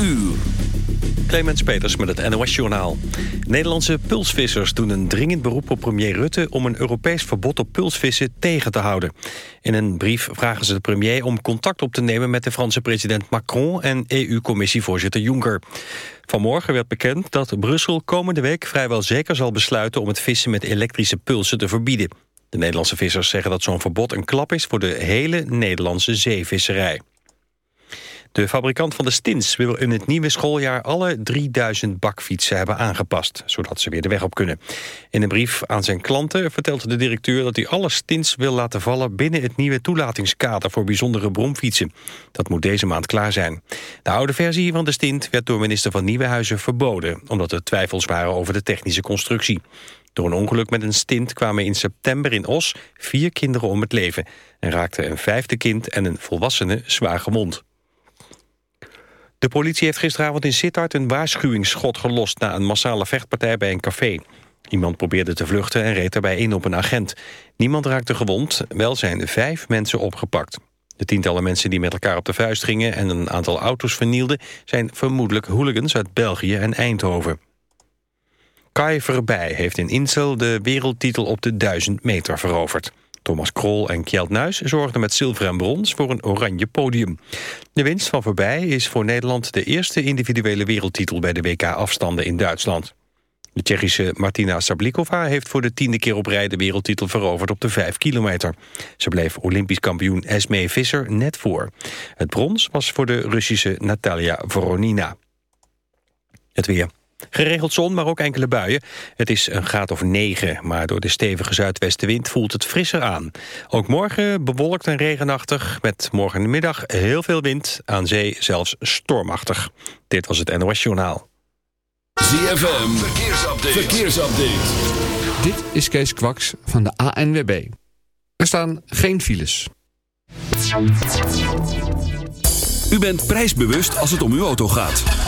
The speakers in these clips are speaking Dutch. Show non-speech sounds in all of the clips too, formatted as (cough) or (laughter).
uur. Clemens Peters met het NOS-journaal. Nederlandse pulsvissers doen een dringend beroep op premier Rutte... om een Europees verbod op pulsvissen tegen te houden. In een brief vragen ze de premier om contact op te nemen... met de Franse president Macron en EU-commissievoorzitter Juncker. Vanmorgen werd bekend dat Brussel komende week vrijwel zeker zal besluiten... om het vissen met elektrische pulsen te verbieden. De Nederlandse vissers zeggen dat zo'n verbod een klap is... voor de hele Nederlandse zeevisserij. De fabrikant van de stins wil in het nieuwe schooljaar alle 3000 bakfietsen hebben aangepast, zodat ze weer de weg op kunnen. In een brief aan zijn klanten vertelt de directeur dat hij alle stins wil laten vallen binnen het nieuwe toelatingskader voor bijzondere bromfietsen. Dat moet deze maand klaar zijn. De oude versie van de stint werd door minister van Nieuwenhuizen verboden, omdat er twijfels waren over de technische constructie. Door een ongeluk met een stint kwamen in september in Os vier kinderen om het leven en raakten een vijfde kind en een volwassene zwaar gewond. De politie heeft gisteravond in Sittard een waarschuwingsschot gelost... na een massale vechtpartij bij een café. Iemand probeerde te vluchten en reed daarbij in op een agent. Niemand raakte gewond, wel zijn vijf mensen opgepakt. De tientallen mensen die met elkaar op de vuist gingen... en een aantal auto's vernielden... zijn vermoedelijk hooligans uit België en Eindhoven. Kai Verbij heeft in Insel de wereldtitel op de 1000 meter veroverd. Thomas Krol en Kjeld Nuis zorgden met zilver en brons voor een oranje podium. De winst van voorbij is voor Nederland de eerste individuele wereldtitel bij de WK-afstanden in Duitsland. De Tsjechische Martina Sablikova heeft voor de tiende keer op rij de wereldtitel veroverd op de 5 kilometer. Ze bleef olympisch kampioen Esme Visser net voor. Het brons was voor de Russische Natalia Voronina. Het weer. Geregeld zon, maar ook enkele buien. Het is een graad of 9, maar door de stevige zuidwestenwind voelt het frisser aan. Ook morgen bewolkt en regenachtig, met morgenmiddag heel veel wind, aan zee zelfs stormachtig. Dit was het NOS Journaal. ZFM, verkeersupdate. verkeersupdate. Dit is Kees Kwaks van de ANWB. Er staan geen files. U bent prijsbewust als het om uw auto gaat.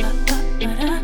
Bring the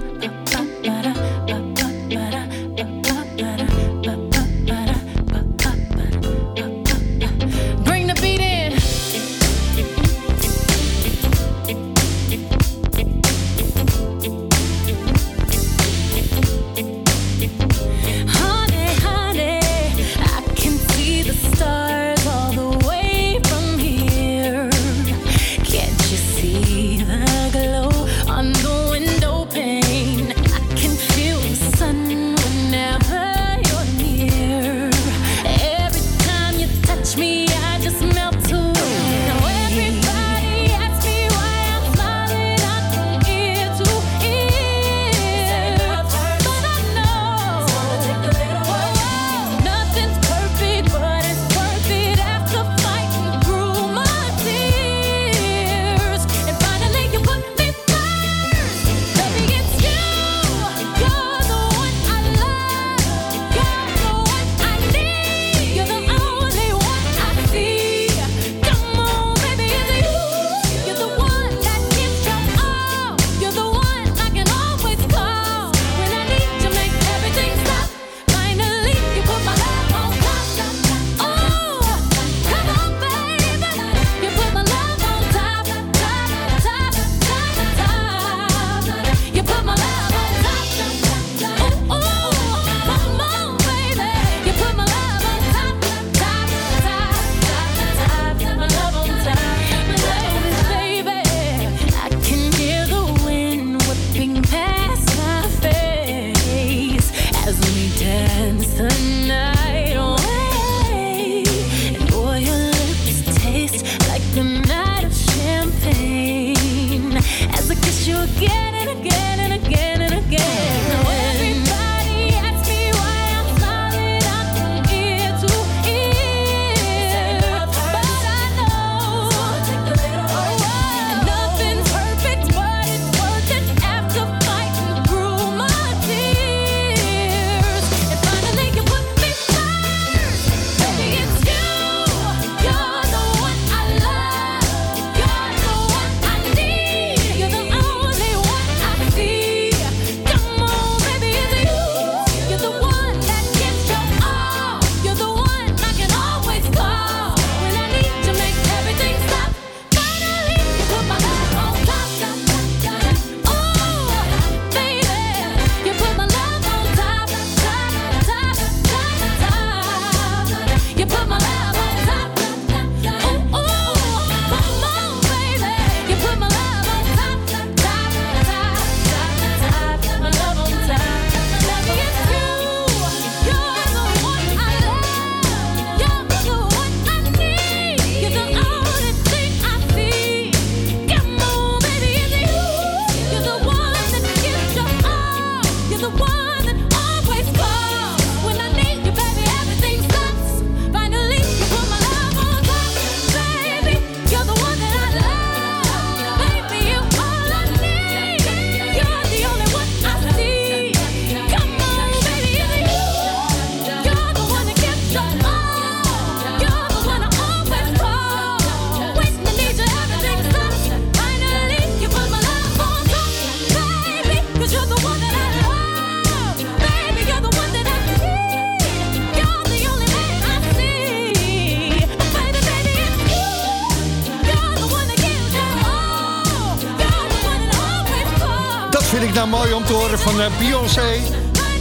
Beyoncé.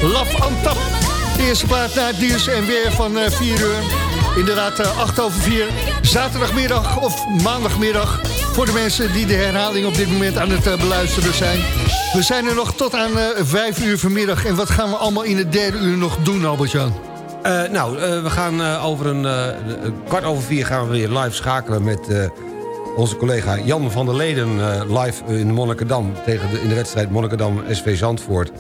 Love on top. De eerste plaat naar het nieuws en weer van eh 4 uur. Inderdaad, eh, 8 over 4. Zaterdagmiddag of maandagmiddag. Voor de mensen die de herhaling op dit moment aan het eh, beluisteren zijn. We zijn er nog tot aan eh 5 uur vanmiddag. En wat gaan we allemaal in het derde uur nog doen, Albert-Jan? Eh, nou, eh, we gaan eh, over een, eh, kwart over vier gaan we weer live schakelen met eh, onze collega Jan van der Leden eh, live in Monnikendam tegen de, in de wedstrijd Monnikendam SV Zandvoort.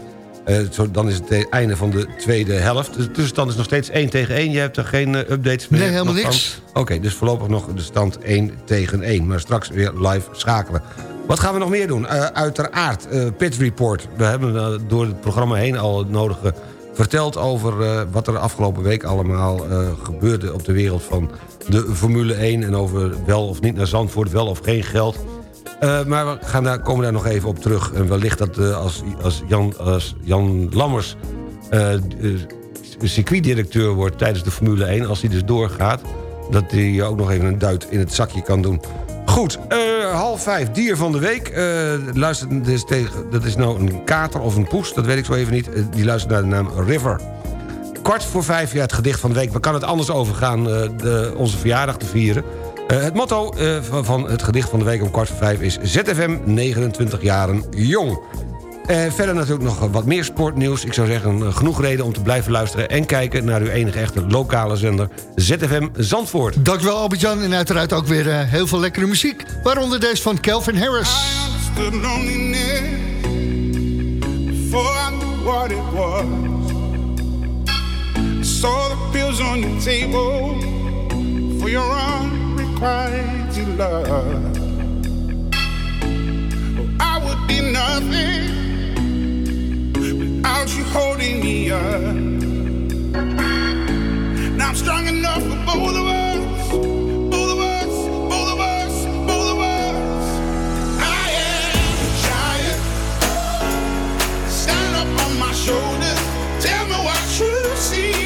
Eh, zo, dan is het einde van de tweede helft. De tussenstand is nog steeds 1 tegen 1. Je hebt er geen eh, updates meer? Nee, helemaal niks. Oké, dus voorlopig nog de stand 1 tegen 1. Maar straks weer live schakelen. Wat gaan we nog meer doen? Uiteraard, eh Pit Report. We hebben door het programma heen al het nodige verteld over wat er afgelopen week allemaal gebeurde op de wereld van de Formule 1... en over wel of niet naar Zandvoort, wel of geen geld. Eh, maar we gaan daar, komen daar nog even op terug. En wellicht dat eh, als, als, Jan, als Jan Lammers eh, circuitdirecteur wordt tijdens de Formule 1... als hij dus doorgaat, dat hij ook nog even een duit in het zakje kan doen. Goed, half vijf, dier van de week. Dat, is tegen, dat is nou een kater of een poes, dat weet ik zo even niet. Die luistert naar de naam River. Kwart voor vijf, ja, het gedicht van de week. We kan het anders overgaan, eh, de, onze verjaardag te vieren. Eh, het motto eh, van, van het gedicht van de week om kwart voor vijf is... ZFM 29 jaren jong. Eh, verder natuurlijk nog wat meer sportnieuws. Ik zou zeggen, genoeg reden om te blijven luisteren... en kijken naar uw enige echte lokale zender ZFM Zandvoort. Dankjewel Albert-Jan en uiteraard ook weer eh, heel veel lekkere muziek. Waaronder deze van Calvin Harris. I saw the pills on your table for your unrequited love. Oh, I would be nothing without you holding me up. Now I'm strong enough for both of us. Both of us, both of us, both of us. I am a giant. Stand up on my shoulders. Tell me what you see.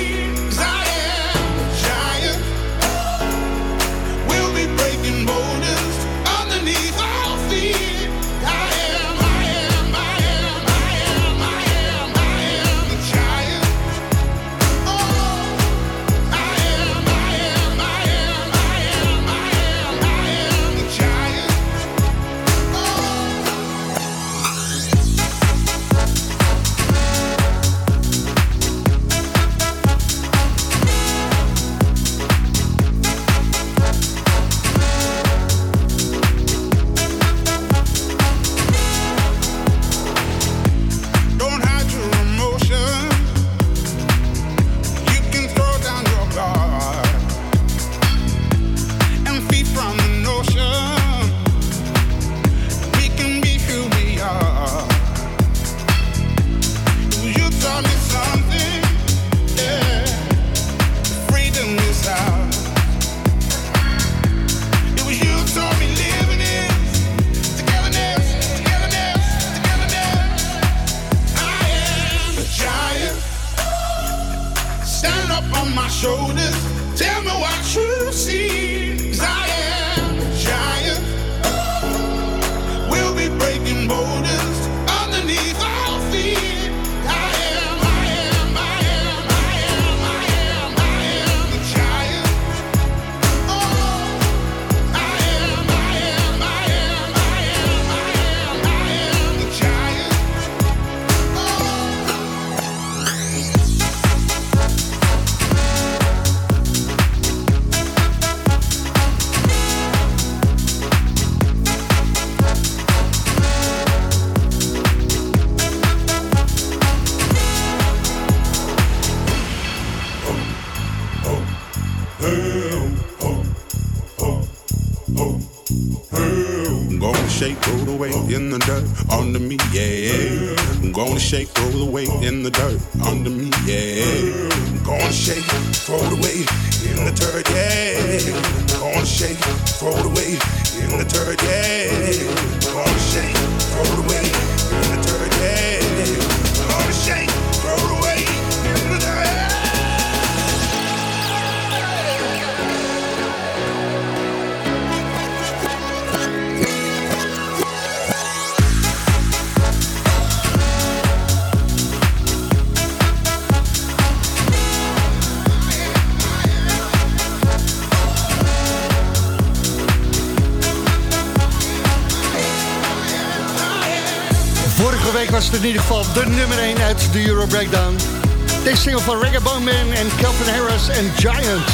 Was het in ieder geval de nummer 1 uit de Euro Breakdown. Deze single van Reggae Bone Man en Calvin Harris en Giants.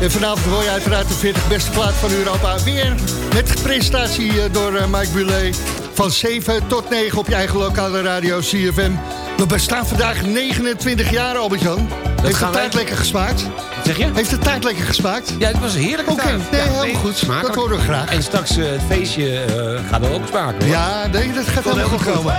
En vanavond hoor je uiteraard de 40 beste plaat van Europa. Weer met presentatie eh, door eh, Mike Bulet. Van 7 tot 9 op je eigen lokale radio CFM. We bestaan vandaag 29 jaar, Albert-Jan. Heeft de taart lekker gesmaakt? Zeg je? Heeft de taart lekker gesmaakt? Ja, het was een heerlijke Oké, taart. nee, Ja, helemaal goed. smakelijk. Dat horen we graag. En straks eh, het feestje eh, gaat er ook smaken. hoor. Ja, nee, dat gaat helemaal goed komen.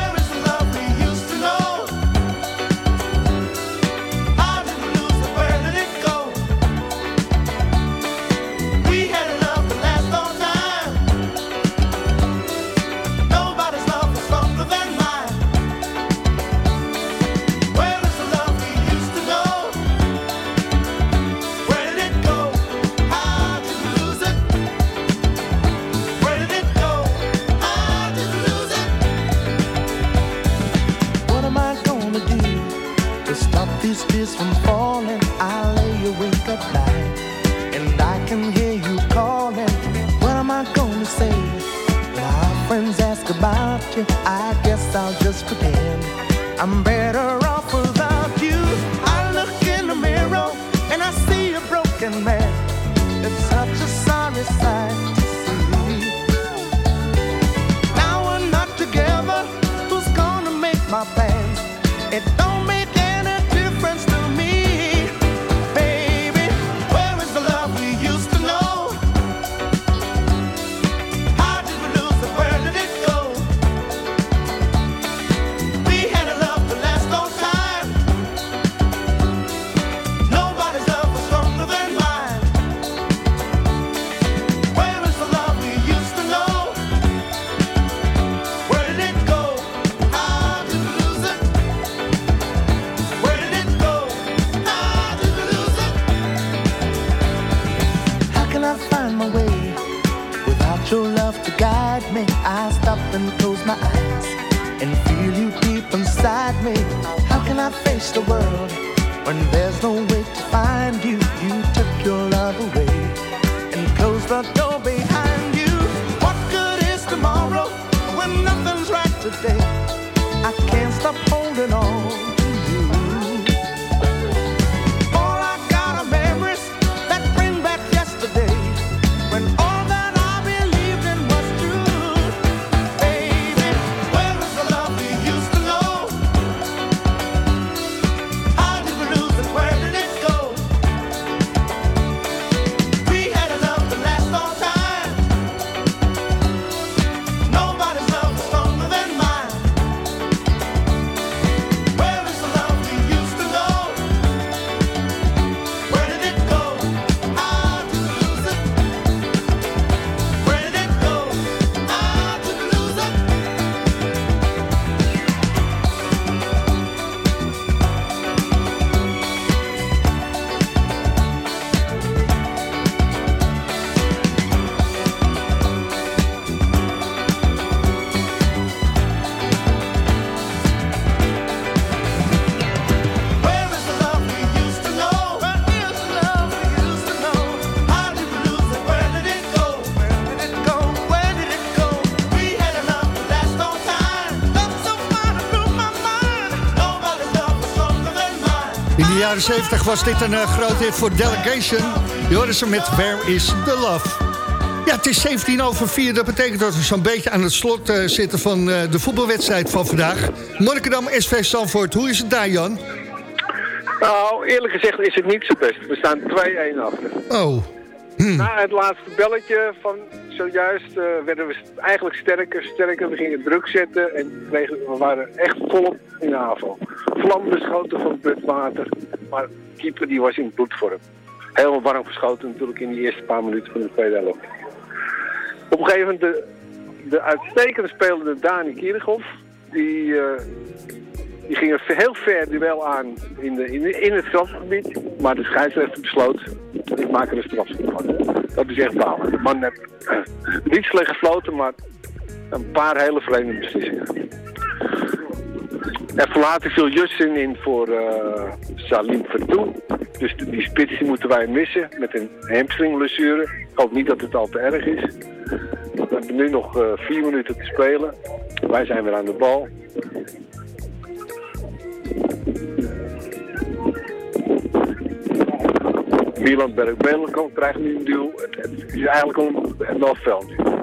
It don't jaren 70 was dit een eh, groot hit voor Delegation. Je ze met Where is the Love. Ja, het is 17 over 4. Dat betekent dat we zo'n beetje aan het slot eh, zitten van eh, de voetbalwedstrijd van vandaag. Monnikendam, SV Zandvoort. Hoe is het daar, Jan? Nou, eerlijk gezegd is het niet zo best. We staan 2-1 achter. Oh, Na het laatste belletje van zojuist werden we eigenlijk sterker, sterker. We gingen druk zetten en we waren echt volop in de aanval. Vlam beschoten van het water, maar keeper die was in bloedvorm. Helemaal warm geschoten natuurlijk in die eerste paar minuten van de tweede helft. Op een gegeven moment de, de uitstekende spelende Dani Kierighoff, die, eh, die ging een heel ver duel aan in, de, in het strafgebied. Maar de scheidsrechter besloot, ik maak er een strafschop van. Dat is echt balen. De man heeft eh, niet slecht gefloten, maar een paar hele vreemde beslissingen. En later viel Justin in voor eh, Salim Vertoe. Dus die spits moeten wij missen met een hamstringblessure. Ik hoop niet dat het al te erg is. We hebben nu nog eh, vier minuten te spelen. Wij zijn weer aan de bal. Milan Berg-Belenkamp krijgt nu een duel. Het is eigenlijk een, een.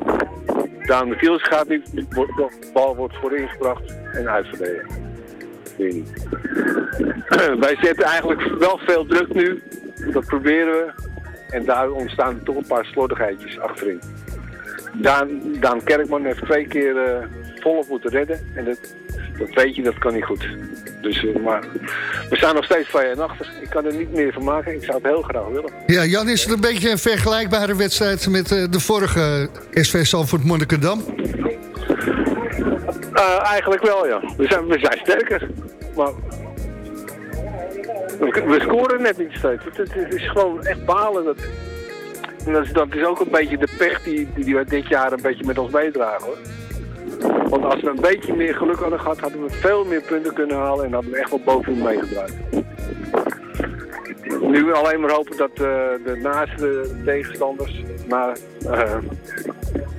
Daan de Kiels gaat niet, de bal wordt vooringebracht en uitverdedigd. (clears throat) Wij zetten eigenlijk wel veel druk nu. Dat proberen we. En daar ontstaan toch een paar slordigheidjes achterin. Daan, Daan Kerkman heeft twee keer eh, volop moeten redden. En dat, dat weet je, dat kan niet goed. Dus, eh, maar we staan nog steeds van je achter. Ik kan er niet meer van maken. Ik zou het heel graag willen. Ja, Jan, is het een beetje een vergelijkbare wedstrijd met eh, de vorige SV Salford Monnikendam? Eh, eigenlijk wel, ja. We zijn, we zijn sterker. Maar we, we scoren net niet steeds. Het, is gewoon echt balen. Dat, dat, is, is ook een beetje de pech die, die, die we dit jaar een beetje met ons meedragen. Hoor. Want als we een beetje meer geluk hadden gehad, hadden we veel meer punten kunnen halen en hadden we echt wel bovenin meegedraaid. Nu alleen maar hopen dat eh, de naaste tegenstanders, na, eh,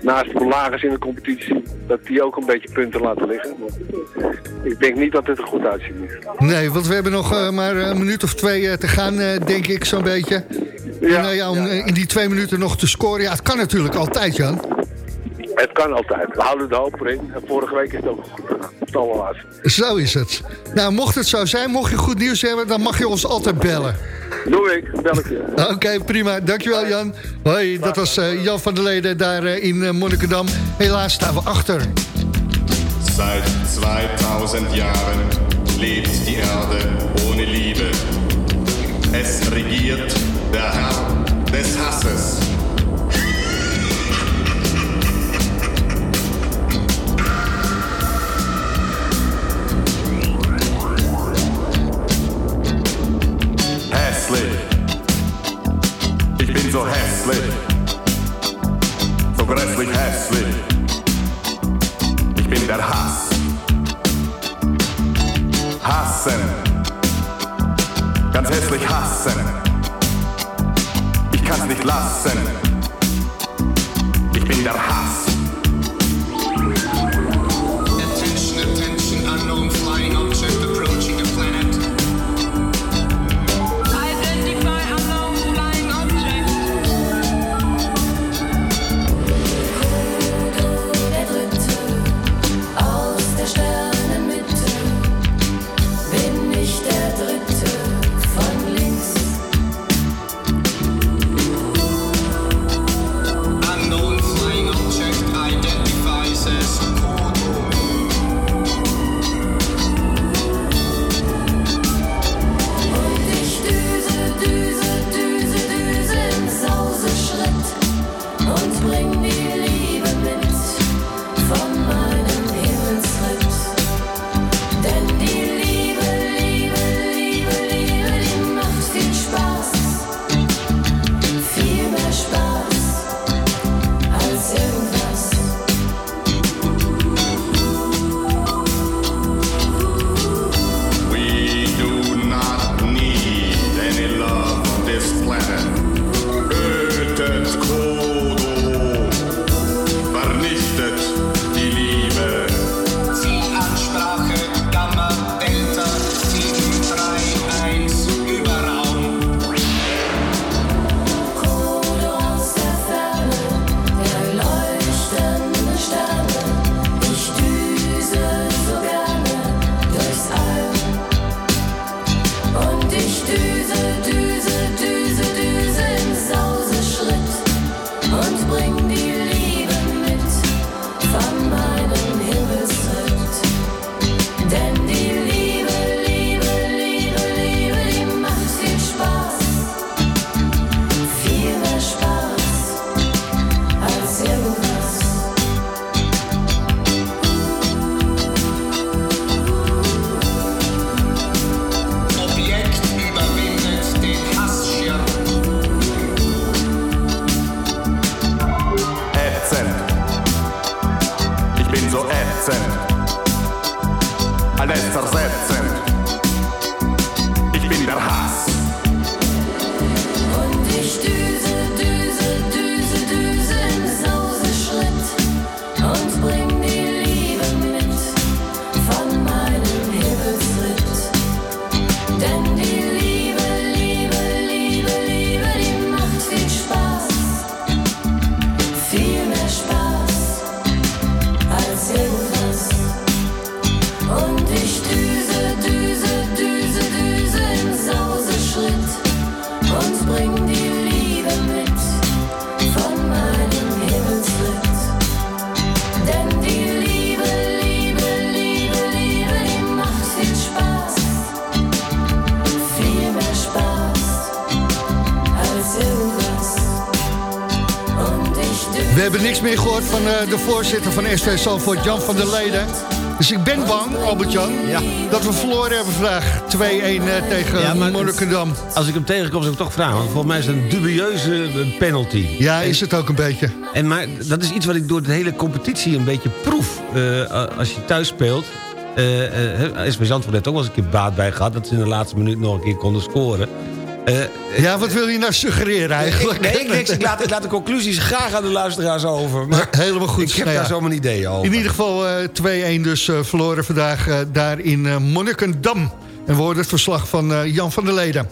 naast de lagers in de competitie, dat die ook een beetje punten laten liggen. Ik denk niet dat het er goed uitziet nu. Nee, want we hebben nog eh, maar een minuut of twee te gaan, denk ik, zo'n beetje. en, nou ja, om in die twee minuten nog te scoren, ja, het kan natuurlijk altijd, Jan. Het kan altijd. We houden de hoop erin. Vorige week is het ook goed gegaan. Het allerlaatste. Zo is het. Nou, mocht het zo zijn, mocht je goed nieuws hebben, dan mag je ons altijd bellen. Doe ik, bel ik je. Oké, prima. Dankjewel, Jan. Hoi, dat was eh, Jan van der Leden daar eh, in eh, Monnikendam. Helaas staan we achter. Seit 2000 Jahren lebt die Erde ohne Liebe. Es regiert der Herr des Hasses. So hässlich. So grässlich hässlich. Ich bin der Hass. Hassen. Ganz hässlich hassen. Ich kann's nicht lassen. Ich bin der Hass. Niks meer gehoord van eh, de voorzitter van SV Zalvoort, Jan van der Leden. Dus ik ben bang, Albert-Jan, dat we verloren hebben vandaag 2-1 eh, tegen Ja, Monnikendam. Als ik hem tegenkom, zou ik toch vragen. Want volgens mij is het een dubieuze eh, penalty. Ja, is het ook een beetje. En maar dat is iets wat ik door de hele competitie een beetje proef. Als je thuis speelt. eh, SV Zandvoort heeft ook wel eens een keer baat bij gehad... dat ze in de laatste minuut nog een keer konden scoren. Eh, Ja, wat wil je nou suggereren eigenlijk? Ik, nee, ik, niks. ik, laat, ik laat de conclusies graag aan de luisteraars over. Maar Helemaal goed. ik heb Nou ja. daar zomaar ideeën over. In ieder geval eh, 2-1 dus eh, verloren vandaag eh, daar in eh, Monnikendam. En we horen het verslag van eh, Jan van der Leden.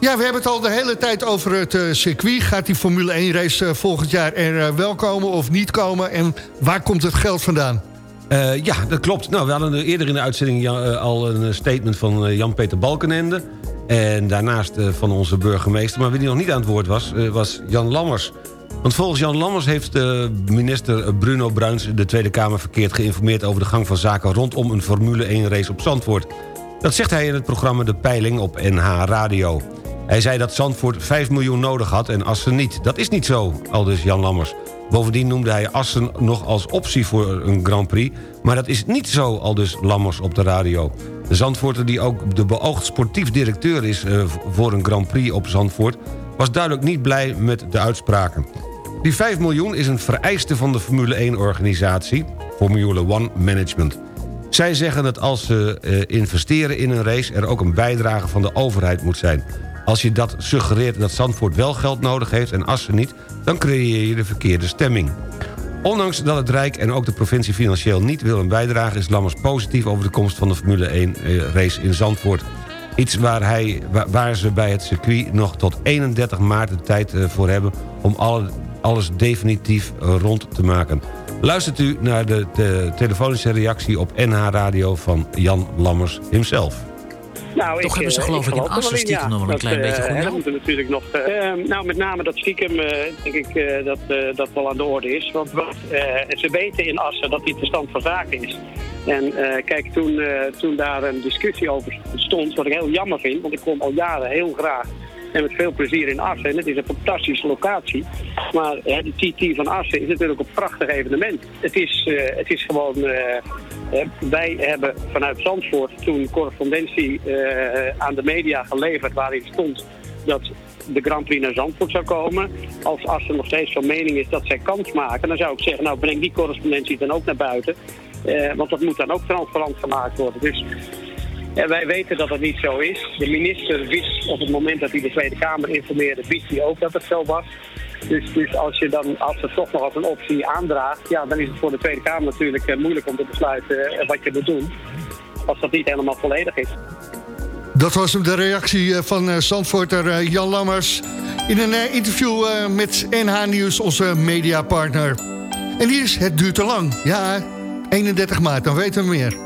Ja, we hebben het al de hele tijd over het eh, circuit. Gaat die Formule 1 race volgend jaar er wel komen of niet komen? En waar komt het geld vandaan? Eh, ja, dat klopt. Nou, we hadden eerder in de uitzending al een statement van eh, Jan-Peter Balkenende. En daarnaast eh, van onze burgemeester. Maar wie die nog niet aan het woord was, eh, was Jan Lammers. Want volgens Jan Lammers heeft eh, minister Bruno Bruins... de Tweede Kamer verkeerd geïnformeerd over de gang van zaken... rondom een Formule 1 race op Zandvoort. Dat zegt hij in het programma De Peiling op NH Radio. Hij zei dat Zandvoort 5 miljoen nodig had en Assen niet. Dat is niet zo, aldus Jan Lammers. Bovendien noemde hij Assen nog als optie voor een Grand Prix... maar dat is niet zo, aldus Lammers op de radio. De Zandvoorter, die ook de beoogd sportief directeur is... eh, voor een Grand Prix op Zandvoort... was duidelijk niet blij met de uitspraken. Die 5 miljoen is een vereiste van de Formule 1-organisatie... Formule 1 Management. Zij zeggen dat als ze eh, investeren in een race... er ook een bijdrage van de overheid moet zijn. Als je dat suggereert dat Zandvoort wel geld nodig heeft en Assen niet... dan creëer je de verkeerde stemming. Ondanks dat het Rijk en ook de provincie financieel niet willen bijdragen... is Lammers positief over de komst van de Formule 1-race in Zandvoort. Iets waar, hij, waar, ze bij het circuit nog tot 31 maart de tijd eh, voor hebben... om alle, alles definitief eh, rond te maken. Luistert u naar de, de telefonische reactie op NH Radio van Jan Lammers himself. Nou, Toch hebben ze geloof ik in er wel Assen stiekem nog wel een Dat, klein eh, beetje goed hè, melk. dat moeten natuurlijk nog... eh, eh, nou, met name dat stiekem eh, denk ik eh, dat eh, dat wel aan de orde is. Want wat, eh, ze weten in Assen dat dit de stand van zaken is. En eh, kijk, toen, eh, toen daar een discussie over stond, wat ik heel jammer vind, want ik kom al jaren heel graag en met veel plezier in Assen. En het is een fantastische locatie. Maar hè, de TT van Assen is natuurlijk een prachtig evenement. Het is, eh, het is gewoon... eh, wij hebben vanuit Zandvoort toen correspondentie eh, aan de media geleverd waarin stond dat de Grand Prix naar Zandvoort zou komen. Als Assen nog steeds van mening is dat zij kans maken, dan zou ik zeggen, nou breng die correspondentie dan ook naar buiten. Eh, want dat moet dan ook transparant gemaakt worden. Dus ja, wij weten dat het niet zo is. De minister wist op het moment dat hij de Tweede Kamer informeerde, wist hij ook dat het zo was. Dus, dus als je dan, als het toch nog als een optie aandraagt, ja, dan is het voor de Tweede Kamer natuurlijk eh, moeilijk om te besluiten eh, wat je moet doen. Als dat niet helemaal volledig is. Dat was de reactie eh, van Zandvoorter Jan Lammers... in een interview met NH Nieuws, onze mediapartner. En hier is Het duurt te lang. Ja, 31 maart, dan weten we meer.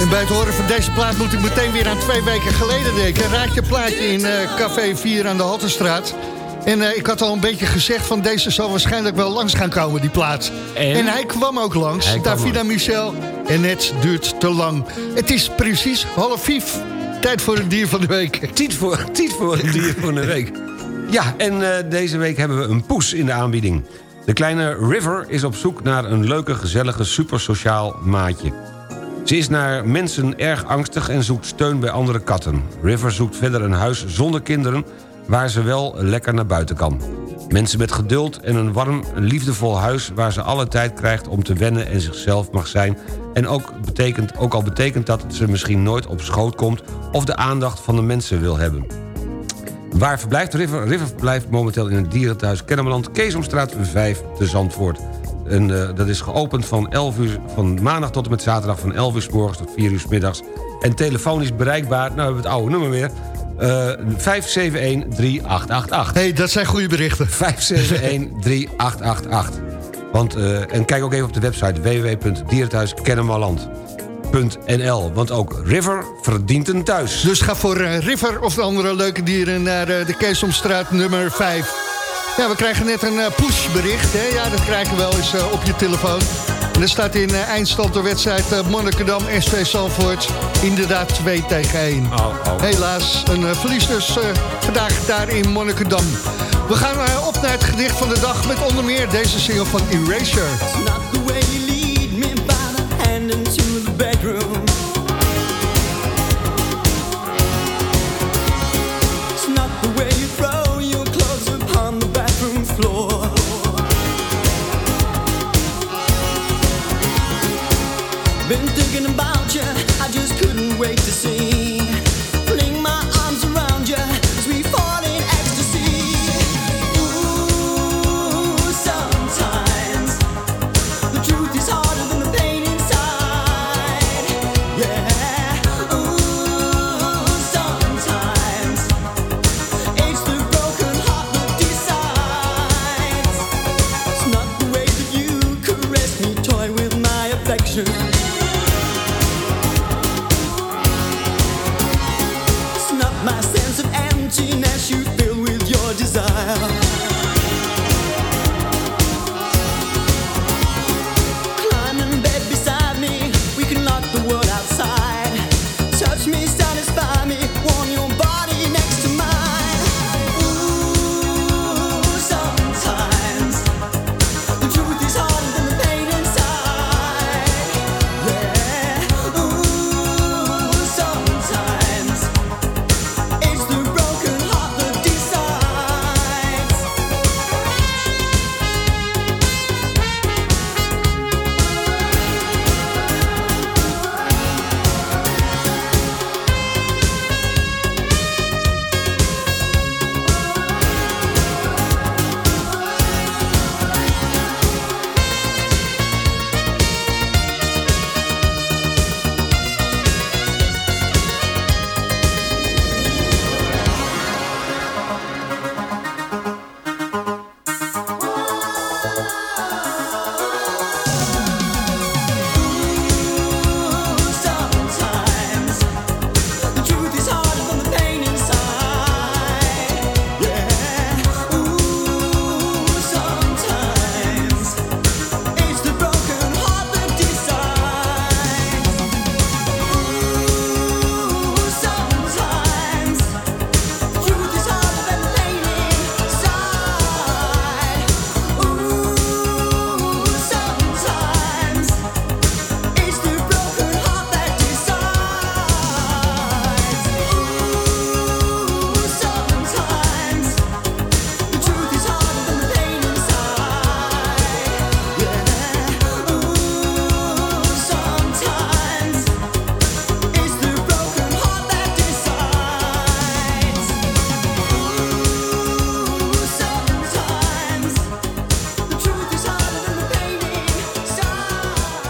En bij het horen van deze plaat moet ik meteen weer aan twee weken geleden denken. Raad je plaatje in eh, Café 4 aan de Hottenstraat. En eh, ik had al een beetje gezegd van deze zal waarschijnlijk wel langs gaan komen, die plaat. En, hij kwam ook langs, Hij Davina Michel. En het duurt te lang. Het is precies half vijf. Tijd voor het dier van de week. Tijd voor, tijd voor het dier van de week. Ja, en eh, deze week hebben we een poes in de aanbieding. De kleine River is op zoek naar een leuke, gezellige, supersociaal maatje. Ze is naar mensen erg angstig en zoekt steun bij andere katten. River zoekt verder een huis zonder kinderen... waar ze wel lekker naar buiten kan. Mensen met geduld en een warm, liefdevol huis... waar ze alle tijd krijgt om te wennen en zichzelf mag zijn... en ook, betekent, ook al betekent dat ze misschien nooit op schoot komt... of de aandacht van de mensen wil hebben. Waar verblijft River? River verblijft momenteel in het dierenthuis Kennemerland... Keesomstraat 5 te Zandvoort. En, eh, dat is geopend van, 11 uur, van maandag tot en met zaterdag... van 11 uur s morgens tot 4 uur s middags. En telefonisch bereikbaar, nou hebben we het oude nummer weer... eh 571-3888. hey, dat zijn goede berichten. 571-3888. Want, eh, en kijk ook even op de website www.dierenthuiskennemerland.nl. Want ook River verdient een thuis. Dus ga voor River of de andere leuke dieren naar de Keesomstraat nummer 5. Ja, we krijgen net een eh, pushbericht. Hè? Ja, dat krijgen we wel eens eh, op je telefoon. En er staat in eh, eindstand de wedstrijd eh, Monnikendam SV Zalvoort. Inderdaad 2 tegen 1. Helaas een verlies dus eh, vandaag daar in Monnikendam. We gaan op naar het gedicht van de dag met onder meer deze single van Erasure.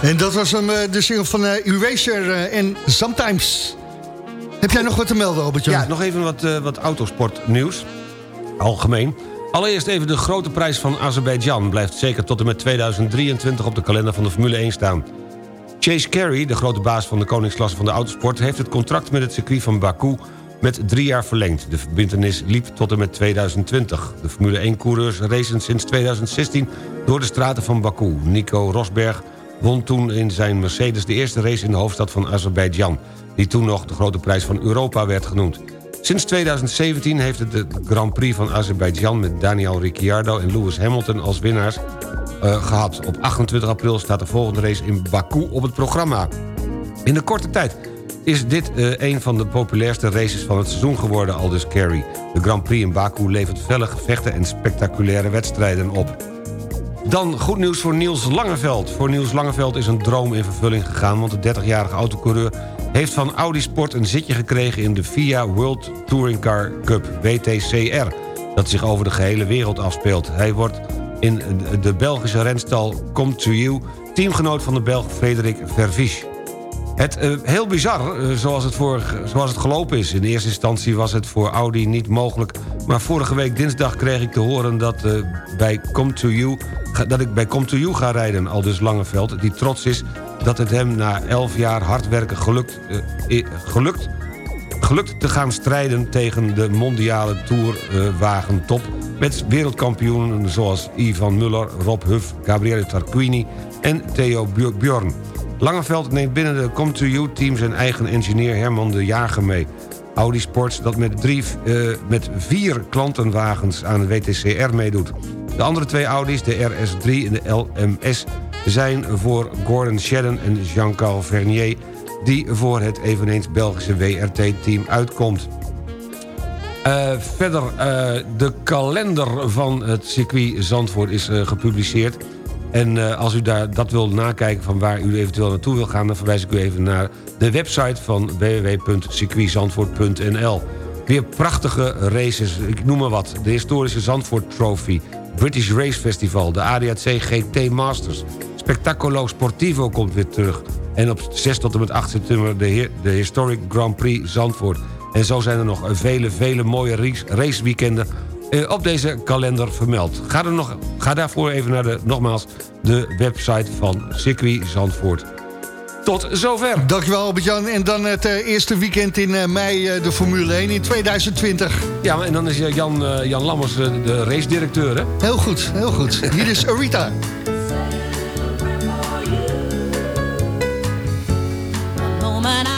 En dat was hem, eh, de single van eh, Eraser eh, en Sometimes. Heb jij nog wat te melden, albert Ja, nog even wat, eh, wat autosportnieuws. Algemeen. Allereerst even de grote prijs van Azerbeidzjan... blijft zeker tot en met 2023 op de kalender van de Formule 1 staan. Chase Carey, de grote baas van de koningsklasse van de autosport... heeft het contract met het circuit van Baku met drie jaar verlengd. De verbintenis liep tot en met 2020. De Formule 1-coureurs racen sinds 2016 door de straten van Baku. Nico Rosberg won toen in zijn Mercedes de eerste race in de hoofdstad van Azerbeidzjan... die toen nog de grote prijs van Europa werd genoemd. Sinds 2017 heeft het de Grand Prix van Azerbeidzjan... met Daniel Ricciardo en Lewis Hamilton als winnaars eh, gehad. Op 28 april staat de volgende race in Baku op het programma. In de korte tijd is dit eh, een van de populairste races van het seizoen geworden, aldus Kerry. De Grand Prix in Baku levert felle gevechten en spectaculaire wedstrijden op. Dan goed nieuws voor Niels Langeveld. Voor Niels Langeveld is een droom in vervulling gegaan... want de 30-jarige autocoureur heeft van Audi Sport een zitje gekregen... in de FIA World Touring Car Cup, WTCR... dat zich over de gehele wereld afspeelt. Hij wordt in de Belgische renstal You... teamgenoot van de Belg Frederik Vervisch. Het eh, heel bizar, eh, zoals, het voor, zoals het gelopen is. In eerste instantie was het voor Audi niet mogelijk... maar vorige week dinsdag kreeg ik te horen dat, eh, bij Come to you, dat ik bij Come to You ga rijden. Al dus Langeveld, die trots is dat het hem na 11 jaar hard werken gelukt, gelukt, gelukt te gaan strijden... tegen de mondiale tourwagentop... met wereldkampioenen zoals Ivan Muller, Rob Huff, Gabriele Tarquini en Theo Bjorn. Langeveld neemt binnen de Come To You team zijn eigen engineer Herman de Jager mee. Audi Sports dat met, drie, eh, met vier klantenwagens aan de WTCR meedoet. De andere twee Audi's, de RS3 en de LMS... zijn voor Gordon Shedden en Jean-Carl Vernier... die voor het eveneens Belgische WRT-team uitkomt. Eh, verder, eh, de kalender van het circuit Zandvoort is gepubliceerd. En eh, als u daar dat wil nakijken van waar u eventueel naartoe wil gaan... dan verwijs ik u even naar de website van www.circuitzandvoort.nl. Weer prachtige races, ik noem maar wat. De historische Zandvoort Trophy, British Race Festival... de ADAC GT Masters, Spectaculo Sportivo komt weer terug... en op 6 tot en met 8 september de, de Historic Grand Prix Zandvoort... En zo zijn er nog vele, vele mooie race- raceweekenden op deze kalender vermeld. Ga, er nog, ga daarvoor even naar de, nogmaals, de website van Circuit Zandvoort. Tot zover. Dankjewel Albert-Jan. En dan het eh, eerste weekend in eh, mei eh, de Formule 1 in 2020. Ja, en dan is eh, Jan, eh, Jan Lammers eh, de race-directeur, hè? Heel goed, heel goed. Hier is Arita. moment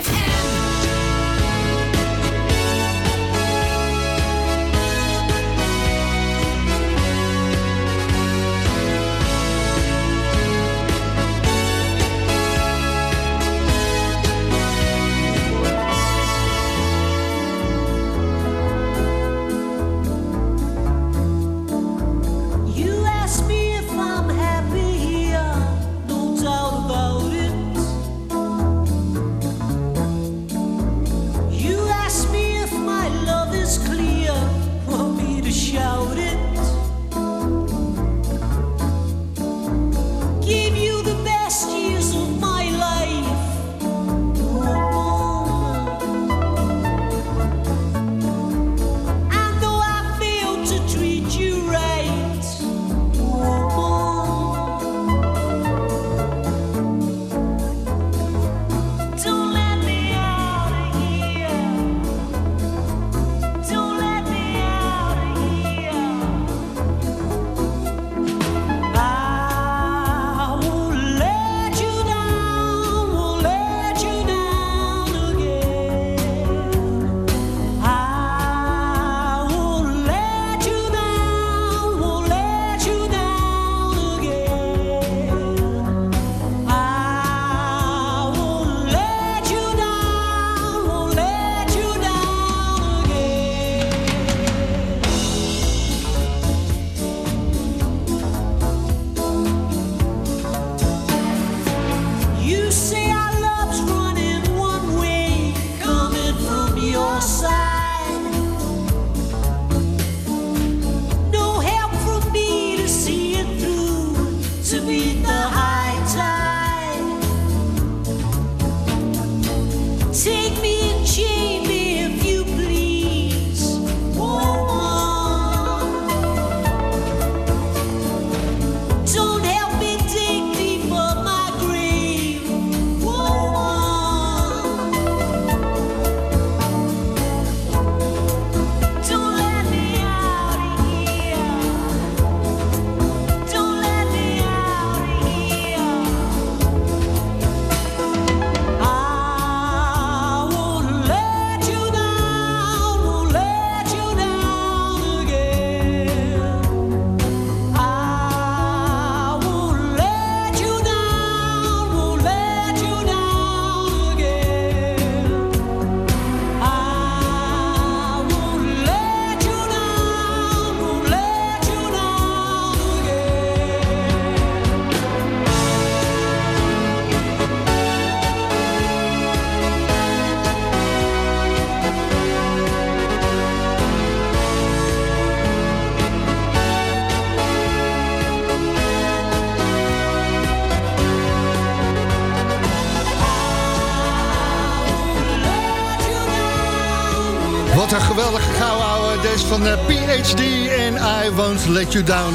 PhD en I Won't Let You Down.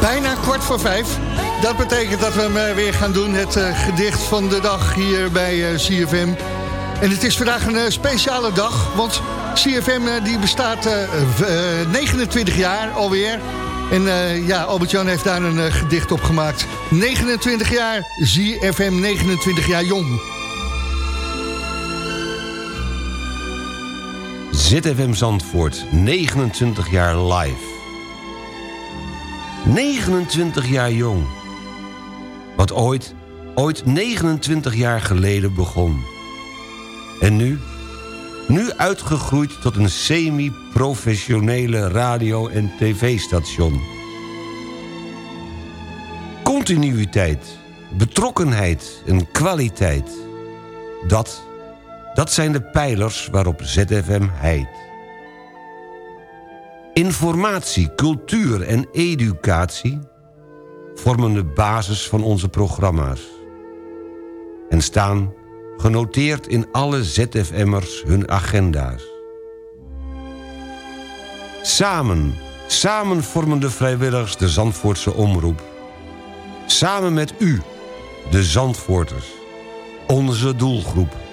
Bijna kwart voor vijf. Dat betekent dat we hem eh, weer gaan doen. Het eh, gedicht van de dag hier bij eh, CFM. En het is vandaag een speciale dag. Want CFM die bestaat eh, v- eh, 29 jaar alweer. En ja, Albert-Jan heeft daar een gedicht op gemaakt. 29 jaar, CFM 29 jaar jong. ZFM Zandvoort, 29 jaar live. 29 jaar jong. Wat ooit, ooit 29 jaar geleden begon. En nu? Nu uitgegroeid tot een semi-professionele radio- en tv-station. Continuïteit, betrokkenheid en kwaliteit. Dat dat zijn de pijlers waarop ZFM heidt. Informatie, cultuur en educatie vormen de basis van onze programma's. En staan genoteerd in alle ZFM'ers hun agenda's. Samen, samen vormen de vrijwilligers de Zandvoortse omroep. Samen met u, de Zandvoorters, onze doelgroep.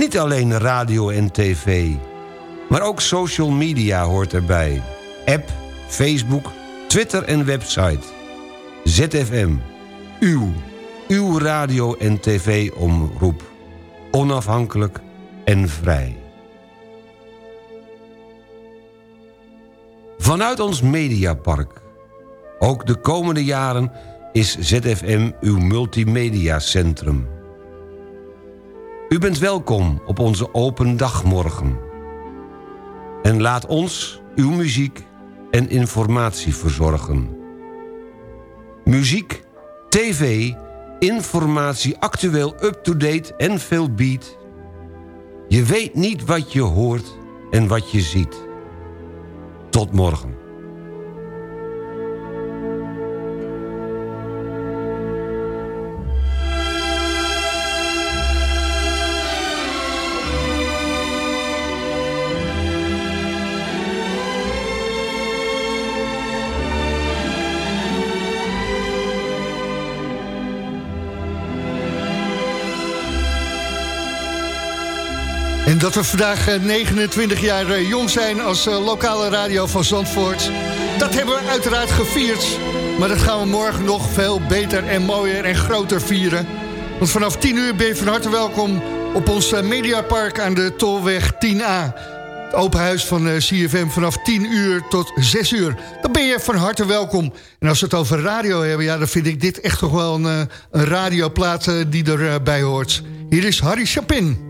Niet alleen radio en tv, maar ook social media hoort erbij. App, Facebook, Twitter en website. ZFM. Uw. Uw radio- en tv-omroep. Onafhankelijk en vrij. Vanuit ons Mediapark. Ook de komende jaren is ZFM uw multimediacentrum. U bent welkom op onze open dagmorgen. En laat ons uw muziek en informatie verzorgen. Muziek, tv, informatie actueel up-to-date en veel beat. Je weet niet wat je hoort en wat je ziet. Tot morgen. En dat we vandaag eh, 29 jaar eh, jong zijn als eh, lokale radio van Zandvoort. Dat hebben we uiteraard gevierd. Maar dat gaan we morgen nog veel beter en mooier en groter vieren. Want vanaf 10 uur ben je van harte welkom op ons eh, Mediapark aan de Tolweg 10A. Het open huis van eh, CFM vanaf 10 uur tot 6 uur. Dan ben je van harte welkom. En als we het over radio hebben, ja, dan vind ik dit echt toch wel een, eh, een radioplaat eh, die erbij hoort. Hier is Harry Chapin.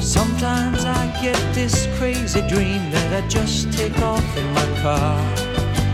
Sometimes I get this crazy dream that I just take off in my car.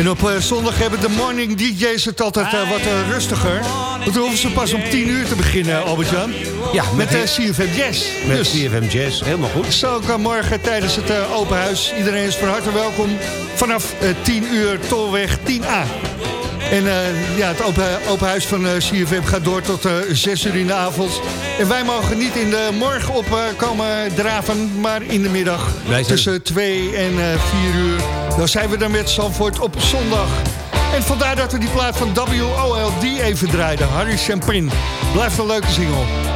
En op eh, zondag hebben de morning DJ's het altijd eh, wat eh, rustiger. Want dan hoeven ze pas om 10 uur te beginnen, Albert-Jan. Ja, met met- CFM Jazz. Met Dus- CFM Jazz, helemaal goed. Zo eh, morgen tijdens het open huis. Iedereen is van harte welkom vanaf eh, 10 uur Tolweg 10A. En ja, het open, open huis van eh, CFM gaat door tot eh 6 uur in de avond. En wij mogen niet in de morgen op komen draven, maar in de middag. Tussen 2 en eh 4 uur. Dan zijn we dan met Zandvoort op zondag. En vandaar dat we die plaat van WOLD even draaiden. Harry Champagne. Blijft een leuke single.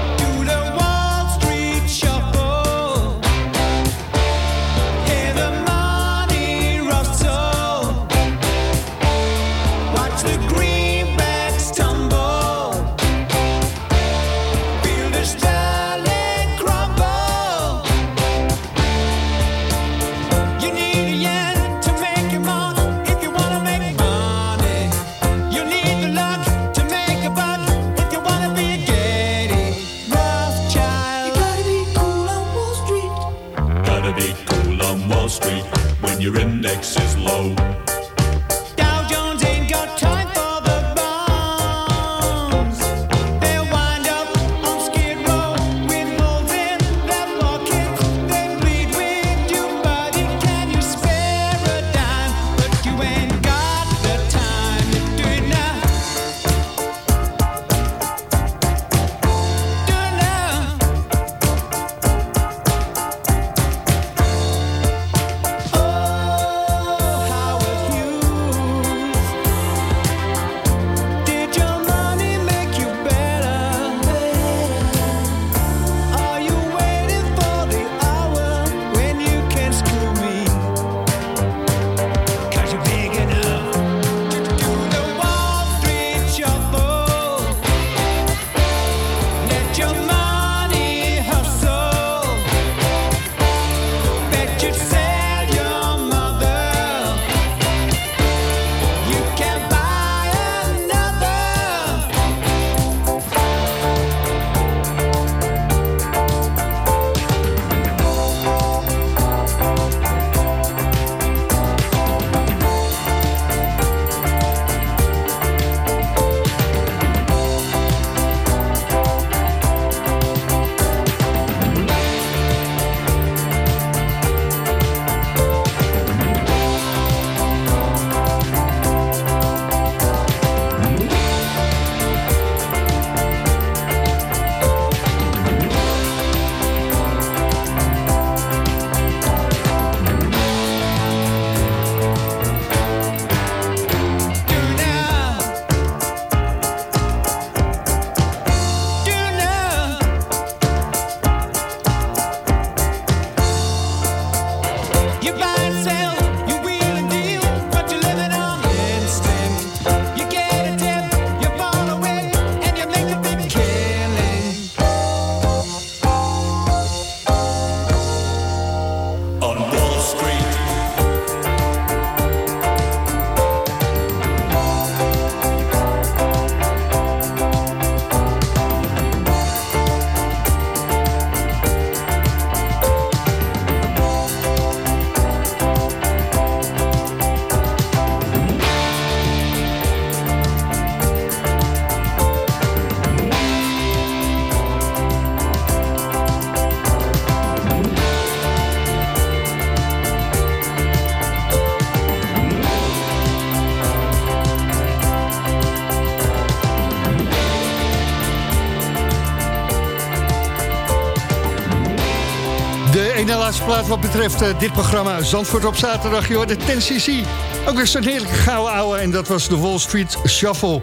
Wat betreft eh, dit programma Zandvoort op zaterdag. Je hoort de 10cc. Ook weer zo'n heerlijke gouden ouwe en dat was de Wall Street Shuffle.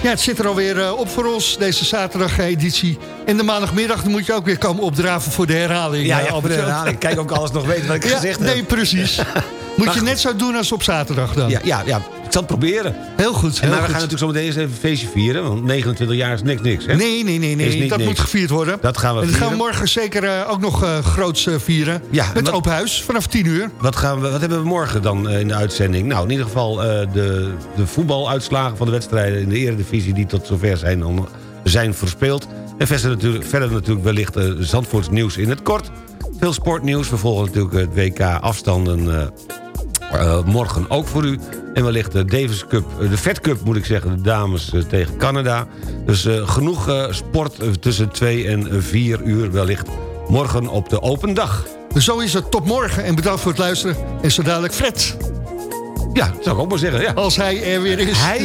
Ja, het zit er alweer eh, op voor ons, deze zaterdag-editie. En de maandagmiddag moet je ook weer komen opdraven voor de herhaling. Ja, eh, ja voor de herhaling. Kijk ook alles nog weten wat ik (laughs) Ja, gezegd heb. Nee, precies. (laughs) Moet je net zo doen als op zaterdag dan. Ja, ja, ja, zal het proberen. Heel goed, En heel maar we goed. gaan natuurlijk zo meteen eens even een feestje vieren. Want 29 jaar is niks niks, hè? Nee, nee, nee, nee. dat niks. moet gevierd worden. Dat gaan we En dat gaan we morgen zeker eh, ook nog eh, groots eh, vieren. Ja, Met wat- open huis vanaf 10 uur. Wat, gaan we, wat hebben we morgen dan in de uitzending? Nou, in ieder geval de, de voetbaluitslagen van de wedstrijden... in de eredivisie die tot zover zijn, om- zijn verspeeld. En verder natuurlijk, verder natuurlijk wellicht Zandvoorts nieuws in het kort. Veel sportnieuws. We volgen natuurlijk het WK afstanden eh, morgen ook voor u. En wellicht de Davis Cup, eh, de Fed Cup moet ik zeggen, de dames eh, tegen Canada. Dus eh, genoeg eh, sport tussen 2 en 4 uur wellicht morgen op de open dag. Zo is het tot morgen en bedankt voor het luisteren. En zo dadelijk Fred. Ja, dat zou ik ook maar zeggen. Ja. Als hij er weer is. Hij,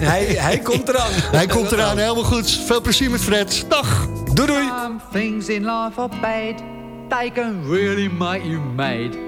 hij, hij (laughs) komt eraan. Hij komt eraan, helemaal goed. Veel plezier met Fred. Dag. Doei doei. Some things in life are bad. They can really make you mad.